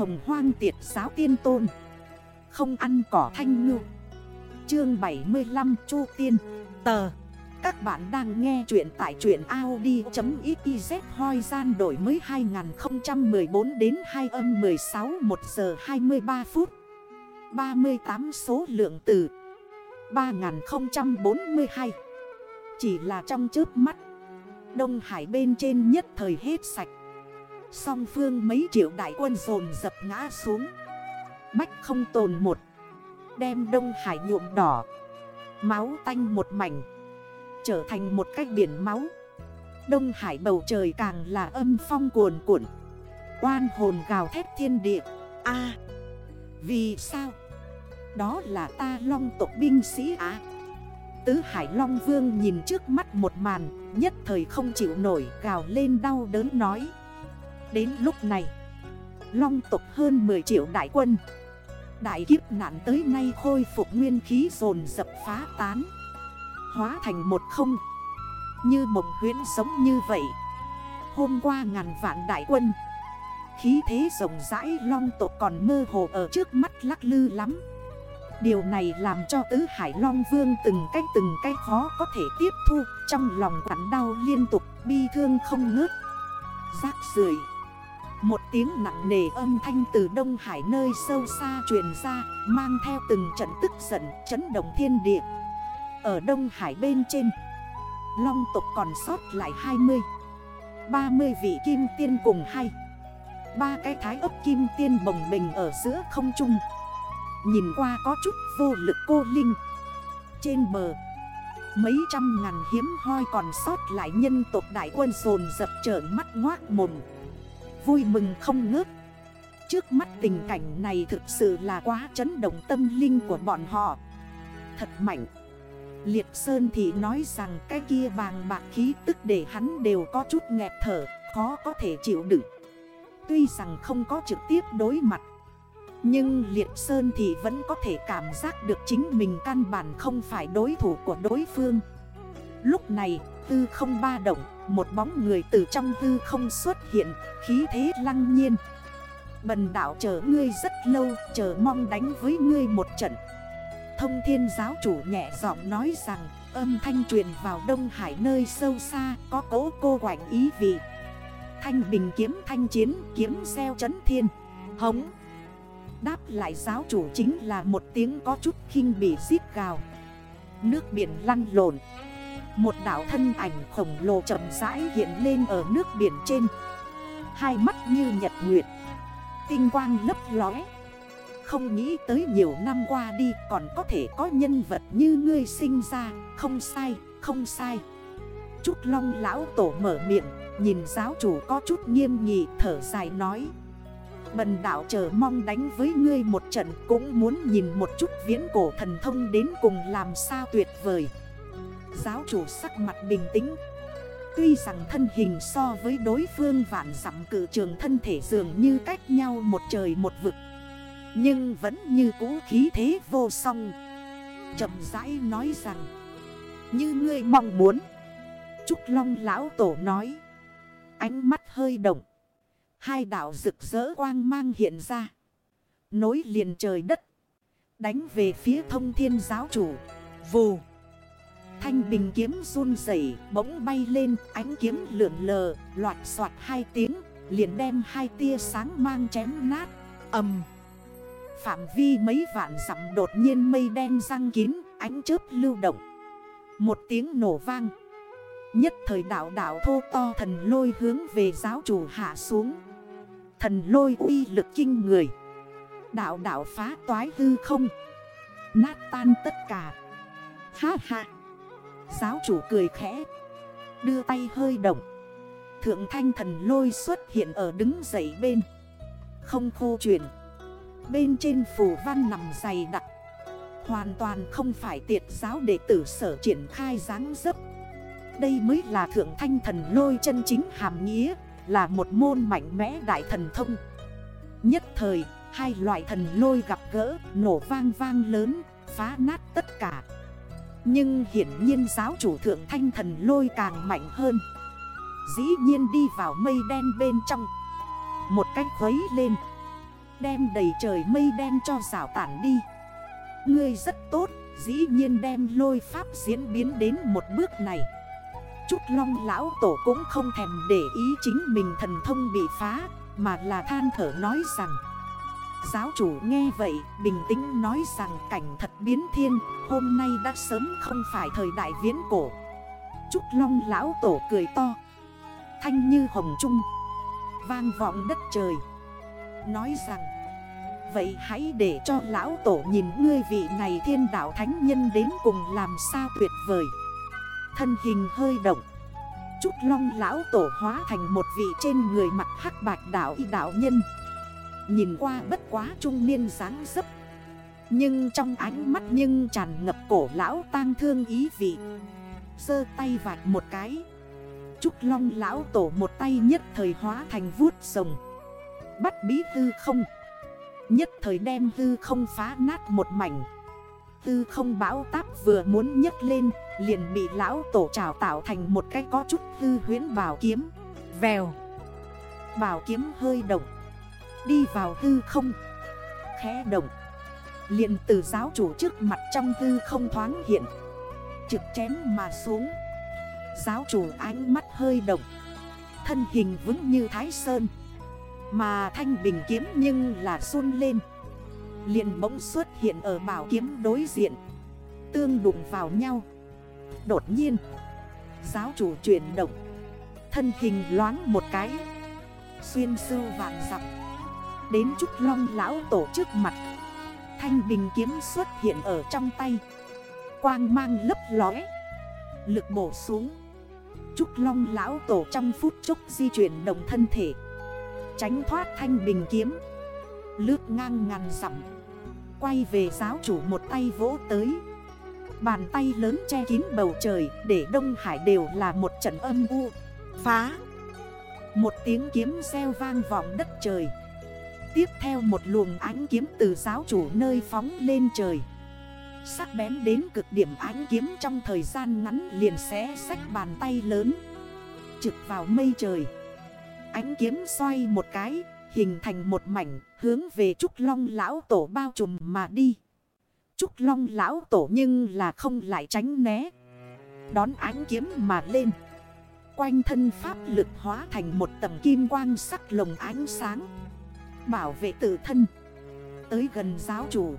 hồng hoang tiệt giáo tiên tôn. Không ăn cỏ thanh ngư. Chương 75 Chu Tiên. Tờ. Các bạn đang nghe chuyện tại chuyện Audi.xyz hoi gian đổi mới 2014 đến 2 âm 16 1 giờ 23 phút. 38 số lượng từ 3042 Chỉ là trong trước mắt, Đông Hải bên trên nhất thời hết sạch. Song phương mấy triệu đại quân dồn dập ngã xuống. Bách không tồn một. Đem Đông Hải nhuộm đỏ. Máu tanh một mảnh. Trở thành một cái biển máu. Đông Hải bầu trời càng là âm phong cuồn cuộn. Oan hồn gào thét thiên địa. A. Vì sao? Đó là ta long tộc binh sĩ á Tứ Hải Long Vương nhìn trước mắt một màn, Nhất thời không chịu nổi, gào lên đau đớn nói. Đến lúc này, Long tộc hơn 10 triệu đại quân, Đại kiếp nạn tới nay khôi phục nguyên khí dồn dập phá tán, Hóa thành một không. Như mộng huyến sống như vậy, Hôm qua ngàn vạn đại quân, Khí thế rộng rãi long tộc còn mơ hồ ở trước mắt lắc lư lắm. Điều này làm cho tứ hải long vương từng cách từng cách khó có thể tiếp thu, Trong lòng quặn đau liên tục, bi thương không ngớt. Giác rưởi một tiếng nặng nề âm thanh từ Đông Hải nơi sâu xa truyền ra, Mang theo từng trận tức giận, chấn động thiên địa. Ở Đông Hải bên trên, Long tộc còn sót lại 20 30 vị kim tiên cùng hay Ba cái thái ấp kim tiên bồng bình ở giữa không trung. Nhìn qua có chút vô lực cô linh. Trên bờ, Mấy trăm ngàn hiếm hoi còn sót lại nhân tộc đại quân sồn dập trởn mắt ngoác mồm. Vui mừng không ngớt. Trước mắt tình cảnh này thực sự là quá chấn động tâm linh của bọn họ. Thật mạnh. Liệt Sơn thì nói rằng cái kia bàng bạc khí tức để hắn đều có chút nghẹt thở, Khó có thể chịu đựng. Tuy rằng không có trực tiếp đối mặt, Nhưng Liệt Sơn thì vẫn có thể cảm giác được chính mình căn bản không phải đối thủ của đối phương. Lúc này tư không ba động, Một bóng người từ trong tư không xuất hiện, Khí thế lăng nhiên. Bần đảo chờ ngươi rất lâu, Chờ mong đánh với ngươi một trận. Thông thiên giáo chủ nhẹ giọng nói rằng, Âm thanh truyền vào Đông Hải nơi sâu xa, Có cố cô quảnh ý vị. Thanh bình kiếm, thanh chiến, Kiếm xeo chấn thiên. Hống. Đáp lại giáo chủ chính là một tiếng có chút khinh bỉ giết gào. Nước biển lăn lộn một đảo thân ảnh khổng lồ chậm rãi hiện lên ở nước biển trên. Hai mắt như nhật nguyệt. Tinh quang lấp lóe. Không nghĩ tới nhiều năm qua đi còn có thể có nhân vật như ngươi sinh ra. Không sai, không sai. Trúc Long lão tổ mở miệng Nhìn giáo chủ có chút nghiêm nghị thở dài nói. Bần đảo chờ mong đánh với ngươi một trận Cũng muốn nhìn một chút viễn cổ thần thông đến cùng làm sao tuyệt vời. Giáo chủ sắc mặt bình tĩnh. Tuy rằng thân hình so với đối phương vạn dặm cử trường thân thể dường như cách nhau một trời một vực. Nhưng vẫn như cũ khí thế vô song. Chậm rãi nói rằng, Như ngươi mong muốn. Trúc Long lão tổ nói. Ánh mắt hơi động. Hai đảo rực rỡ quang mang hiện ra. Nối liền trời đất. Đánh về phía thông thiên giáo chủ. Vù. Thanh bình kiếm run rẩy, bỗng bay lên ánh kiếm lượn lờ Loạt soạt hai tiếng liền đem hai tia sáng mang chém nát. Ầm, Phạm vi mấy vạn dặm đột nhiên mây đen răng kín ánh chớp lưu động. Một tiếng nổ vang. Nhất thời đảo đảo thô to thần lôi hướng về giáo chủ hạ xuống. Thần lôi uy lực kinh người. Đảo đảo phá toái hư không. Nát tan tất cả. Ha ha. Giáo chủ cười khẽ. Đưa tay hơi động. Thượng thanh thần lôi xuất hiện ở đứng dậy bên. Không khô chuyển Bên trên phủ văn nằm dày đặc. Hoàn toàn không phải tiệt giáo đệ tử sở triển khai dáng dấp. Đây mới là thượng thanh thần lôi chân chính hàm nghĩa Là một môn mạnh mẽ đại thần thông. Nhất thời, hai loại thần lôi gặp gỡ, nổ vang vang lớn, phá nát tất cả nhưng hiển nhiên giáo chủ thượng thanh thần lôi càng mạnh hơn. Dĩ nhiên đi vào mây đen bên trong. Một cách khuấy lên. Đem đầy trời mây đen cho rào tản đi. Ngươi rất tốt, Dĩ nhiên đem lôi pháp diễn biến đến một bước này. Trúc Long lão tổ cũng không thèm để ý chính mình thần thông bị phá, Mà là than thở nói rằng Giáo chủ nghe vậy, bình tĩnh nói rằng cảnh thật biến thiên, Hôm nay đã sớm không phải thời đại viễn cổ. Trúc Long lão tổ cười to. Thanh như hồng trung, Vang vọng đất trời. Nói rằng, Vậy hãy để cho lão tổ nhìn ngươi vị này thiên đạo thánh nhân đến cùng làm sao tuyệt vời. Thân hình hơi động. Trúc Long lão tổ hóa thành một vị trên người mặt hắc bạch đạo y đạo nhân. Nhìn qua bất quá trung niên dáng dấp. Nhưng trong ánh mắt nhưng tràn ngập cổ lão tang thương ý vị. Sơ tay vạch một cái. Trúc Long lão tổ một tay nhất thời hóa thành vuốt rồng. Bắt bí tư không. Nhất thời đem tư không phá nát một mảnh. Tư không bão táp vừa muốn nhấc lên, Liền bị lão tổ trào tạo thành một cái có chút tư huyến bảo kiếm. Vèo. Bảo kiếm hơi động. Đi vào hư không. Khẽ động. Liền từ giáo chủ trước mặt trong hư không thoáng hiện. Trực chém mà xuống. Giáo chủ ánh mắt hơi động. Thân hình vững như thái sơn. Mà thanh bình kiếm nhưng là run lên. Liền bỗng xuất hiện ở bảo kiếm đối diện. Tương đụng vào nhau. Đột nhiên, Giáo chủ chuyển động. Thân hình loáng một cái. Xuyên sư vạn dặm. Đến Trúc Long lão tổ trước mặt. Thanh bình kiếm xuất hiện ở trong tay. Quang mang lấp lóe. Lực bổ xuống. Trúc Long lão tổ trong phút chốc di chuyển động thân thể. Tránh thoát thanh bình kiếm. Lướt ngang ngàn dặm. Quay về giáo chủ một tay vỗ tới. Bàn tay lớn che kín bầu trời Để Đông Hải đều là một trận âm u. Phá. Một tiếng kiếm xeo vang vọng đất trời. Tiếp theo một luồng ánh kiếm từ giáo chủ nơi phóng lên trời Sắc bén đến cực điểm ánh kiếm trong thời gian ngắn liền xé sách bàn tay lớn Trực vào mây trời Ánh kiếm xoay một cái, Hình thành một mảnh, hướng về Trúc Long lão tổ bao trùm mà đi. Trúc Long lão tổ nhưng là không lại tránh né. Đón ánh kiếm mà lên. Quanh thân pháp lực hóa thành một tầng kim quang sắc lồng ánh sáng. Bảo vệ tự thân. Tới gần giáo chủ.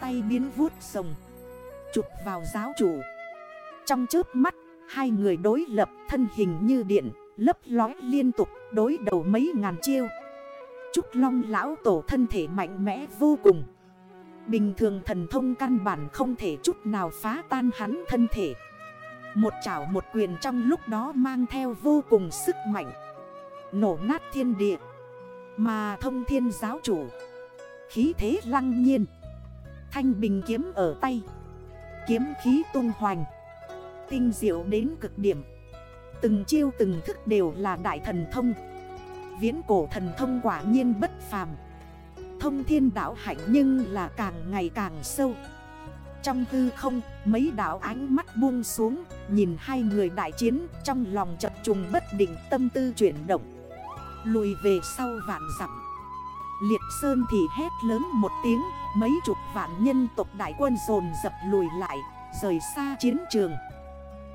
Tay biến vuốt sồng. Chụp vào giáo chủ. Trong chớp mắt, hai người đối lập thân hình như điện, lấp lói liên tục đối đầu mấy ngàn chiêu. Trúc Long lão tổ thân thể mạnh mẽ vô cùng Bình thường thần thông căn bản không thể chút nào phá tan hắn thân thể Một chảo một quyền trong lúc đó mang theo vô cùng sức mạnh Nổ nát thiên địa mà thông thiên giáo chủ. Khí thế lăng nhiên. Thanh bình kiếm ở tay. Kiếm khí tung hoành. Tinh diệu đến cực điểm. Từng chiêu từng thức đều là đại thần thông. Viễn cổ thần thông quả nhiên bất phàm. Thông thiên đảo hạnh nhưng là càng ngày càng sâu. Trong hư không, mấy đảo ánh mắt buông xuống, Nhìn hai người đại chiến, trong lòng chập trùng bất định, tâm tư chuyển động. Lùi về sau vạn dặm. Liệt Sơn thì hét lớn một tiếng, Mấy chục vạn nhân tộc đại quân dồn dập lùi lại, Rời xa chiến trường.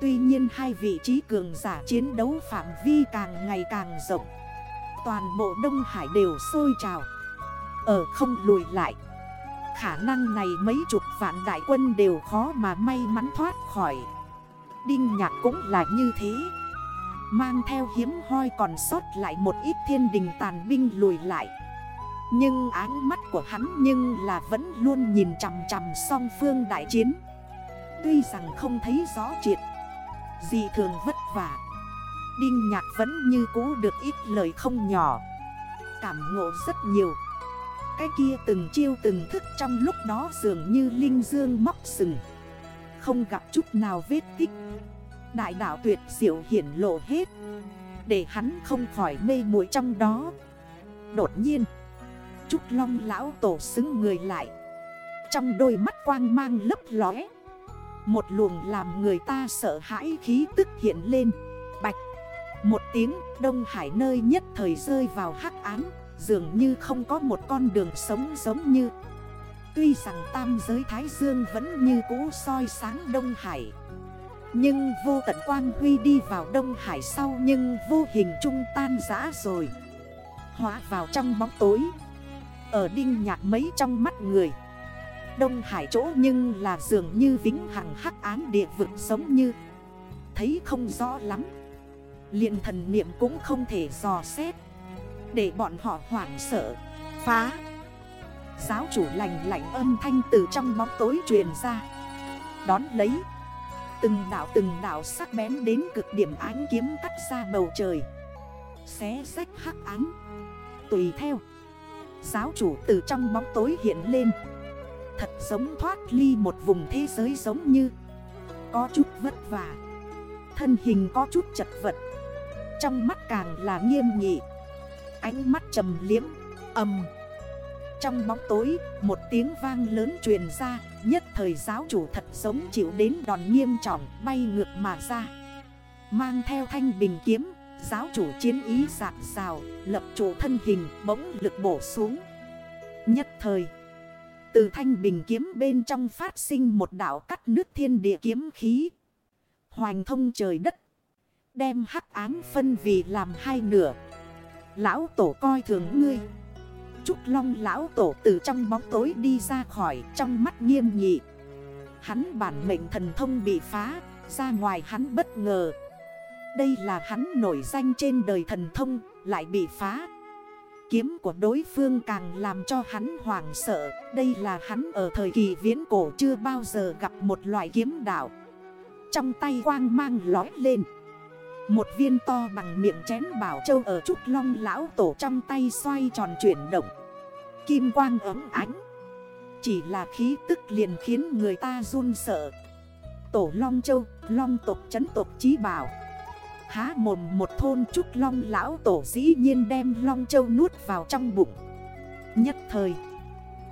Tuy nhiên hai vị trí cường giả chiến đấu phạm vi càng ngày càng rộng. Toàn bộ Đông Hải đều sôi trào. Ở không lùi lại. Khả năng này mấy chục vạn đại quân đều khó mà may mắn thoát khỏi. Đinh nhạc cũng là như thế. Mang theo hiếm hoi còn sót lại một ít thiên đình tàn binh lùi lại. Nhưng ánh mắt của hắn nhưng là vẫn luôn nhìn chằm chằm song phương đại chiến. Tuy rằng không thấy rõ triệt Gì thường vất vả, Đinh nhạc vẫn như cũ được ít lời không nhỏ. Cảm ngộ rất nhiều. Cái kia từng chiêu từng thức trong lúc đó dường như linh dương móc sừng. Không gặp chút nào vết tích. Đại đạo tuyệt diệu hiển lộ hết, Để hắn không khỏi mê muội trong đó. Đột nhiên, Trúc Long lão tổ xứng người lại. Trong đôi mắt quang mang lấp lóe, Một luồng làm người ta sợ hãi khí tức hiện lên. Bạch, một tiếng Đông Hải nơi nhất thời rơi vào hắc án Dường như không có một con đường sống giống như. Tuy rằng tam giới Thái Dương vẫn như cũ soi sáng Đông Hải nhưng vô tận quang huy đi vào Đông Hải sau Nhưng vô hình trung tan giã rồi. Hóa vào trong bóng tối. Ở đinh nhạc mấy trong mắt người. Đông Hải chỗ nhưng là dường như vĩnh hằng hắc án địa vực giống như. Thấy không rõ lắm. Liền thần niệm cũng không thể dò xét. Để bọn họ hoảng sợ. Phá. Giáo chủ lành lạnh âm thanh từ trong bóng tối truyền ra. Đón lấy. Từng đảo từng đảo sắc bén đến cực điểm ánh kiếm cắt ra bầu trời. Xé sách hắc án Tùy theo, Giáo chủ từ trong bóng tối hiện lên. Thật giống thoát ly một vùng thế giới giống như. Có chút vất vả. Thân hình có chút chật vật. Trong mắt càng là nghiêm nghị. Ánh mắt trầm liếm Âm trong bóng tối, Một tiếng vang lớn truyền ra, Nhất thời giáo chủ thật sống chịu đến đòn nghiêm trọng, Bay ngược mà ra. Mang theo thanh bình kiếm, Giáo chủ chiến ý sạc rào, Lập chủ thân hình bỗng lực bổ xuống. Nhất thời, Từ thanh bình kiếm bên trong phát sinh một đảo cắt nước thiên địa kiếm khí. Hoành thông trời đất, Đem hắc ám phân vì làm hai nửa. Lão tổ coi thường ngươi. Trúc Long lão tổ từ trong bóng tối đi ra khỏi trong mắt nghiêm nghị Hắn bản mệnh thần thông bị phá, Ra ngoài hắn bất ngờ. Đây là hắn nổi danh trên đời thần thông, lại bị phá. Kiếm của đối phương càng làm cho hắn hoảng sợ. Đây là hắn ở thời kỳ viễn cổ chưa bao giờ gặp một loại kiếm đạo. Trong tay quang mang lói lên một viên to bằng miệng chén bảo châu ở trúc long lão tổ trong tay xoay tròn chuyển động. Kim quang ấm ánh. Chỉ là khí tức liền khiến người ta run sợ. Tổ long châu, long tộc chấn tộc trí bảo. Há mồm một thôn trúc long lão tổ dĩ nhiên đem long châu nuốt vào trong bụng. Nhất thời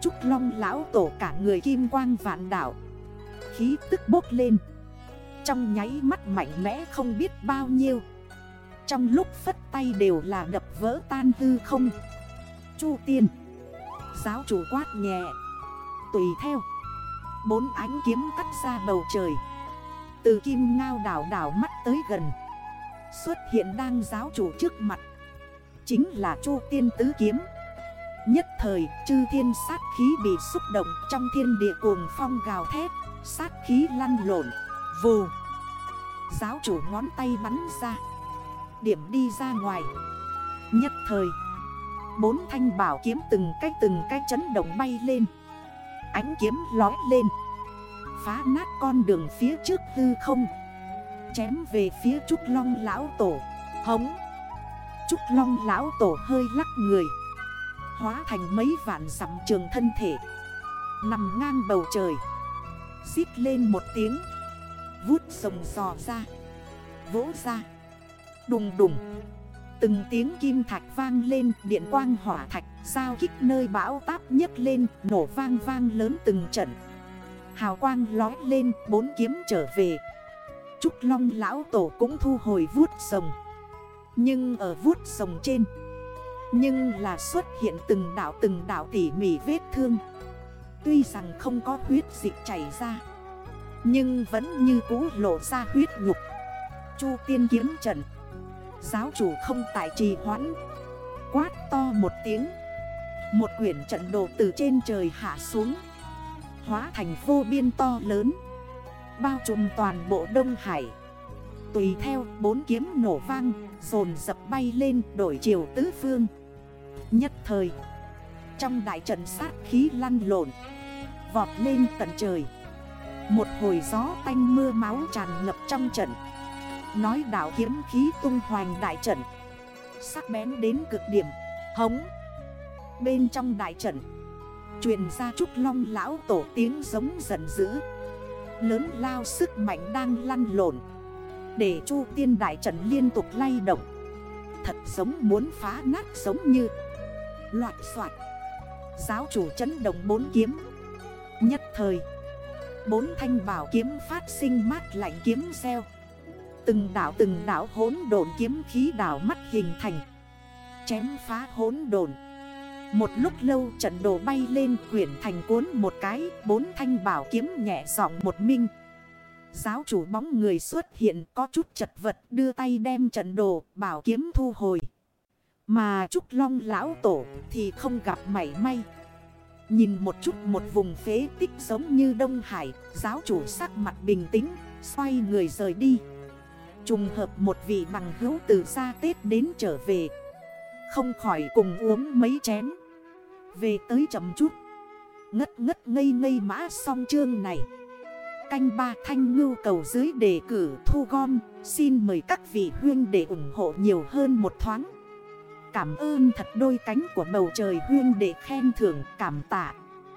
Trúc long lão tổ cả người kim quang vạn đảo Khí tức bốc lên trong nháy mắt mạnh mẽ không biết bao nhiêu. Trong lúc phất tay đều là đập vỡ tan hư không. Chu tiên. Giáo chủ quát nhẹ. Tùy theo. Bốn ánh kiếm cắt ra bầu trời. Từ kim ngao đảo đảo mắt tới gần. Xuất hiện đang giáo chủ trước mặt. Chính là chu tiên tứ kiếm. Nhất thời, chư thiên sát khí bị xúc động, Trong thiên địa cuồng phong gào thét, Sát khí lăn lộn. Vù. Giáo chủ ngón tay bắn ra. Điểm đi ra ngoài. Nhất thời, Bốn thanh bảo kiếm từng cái từng cái chấn động bay lên. Ánh kiếm lói lên. Phá nát con đường phía trước hư không. Chém về phía Trúc Long Lão Tổ. Hống. Trúc Long Lão Tổ hơi lắc người. Hóa thành mấy vạn sắm trường thân thể. Nằm ngang bầu trời. Xít lên một tiếng. Vút rồng sò ra. Vỗ ra. Đùng đùng. Từng tiếng kim thạch vang lên, Điện quang hỏa thạch Sao kích nơi bão táp nhấc lên, Nổ vang vang lớn từng trận. Hào quang lói lên, Bốn kiếm trở về. Trúc Long lão tổ cũng thu hồi vuốt rồng Nhưng ở vuốt rồng trên, Nhưng là xuất hiện từng đảo từng đảo tỉ mỉ vết thương. Tuy rằng không có huyết dịch chảy ra nhưng vẫn như cũ lộ ra huyết nhục. Chu tiên kiếm trận Giáo chủ không tại trì hoãn. Quát to một tiếng. Một quyển trận đồ từ trên trời hạ xuống. Hóa thành vô biên to lớn. Bao trùm toàn bộ Đông Hải. Tùy theo bốn kiếm nổ vang, Dồn dập bay lên đổi chiều tứ phương. Nhất thời, Trong đại trận sát khí lăn lộn, Vọt lên tận trời một hồi gió tanh mưa máu tràn ngập trong trận. Nói đảo kiếm khí tung hoành đại trận. Sắc bén đến cực điểm. Hống. Bên trong đại trận, Truyền ra trúc long lão tổ tiếng giống giận dữ. Lớn lao sức mạnh đang lăn lộn. Để chu tiên đại trận liên tục lay động. Thật giống muốn phá nát giống như. Loạt soạt Giáo chủ chấn động bốn kiếm. Nhất thời Bốn thanh bảo kiếm phát sinh mát lạnh kiếm xeo Từng đảo từng đảo hốn đồn kiếm khí đảo mắt hình thành, Chém phá hốn đồn Một lúc lâu trận đồ bay lên quyển thành cuốn một cái, Bốn thanh bảo kiếm nhẹ giọng một minh Giáo chủ bóng người xuất hiện có chút chật vật đưa tay đem trận đồ bảo kiếm thu hồi. Mà Trúc Long lão tổ thì không gặp mảy may. Nhìn một chút một vùng phế tích giống như Đông Hải, giáo chủ sắc mặt bình tĩnh, xoay người rời đi. Trùng hợp một vị bằng hữu từ xa Tết đến trở về. Không khỏi cùng uống mấy chén. Về tới chậm chút. Ngất ngất ngây ngây mã song chương này. Canh ba thanh ngưu cầu dưới đề cử thu gom Xin mời các vị huyên để ủng hộ nhiều hơn một thoáng Cảm ơn thật đôi cánh của bầu trời huyên để khen thưởng cảm tạ.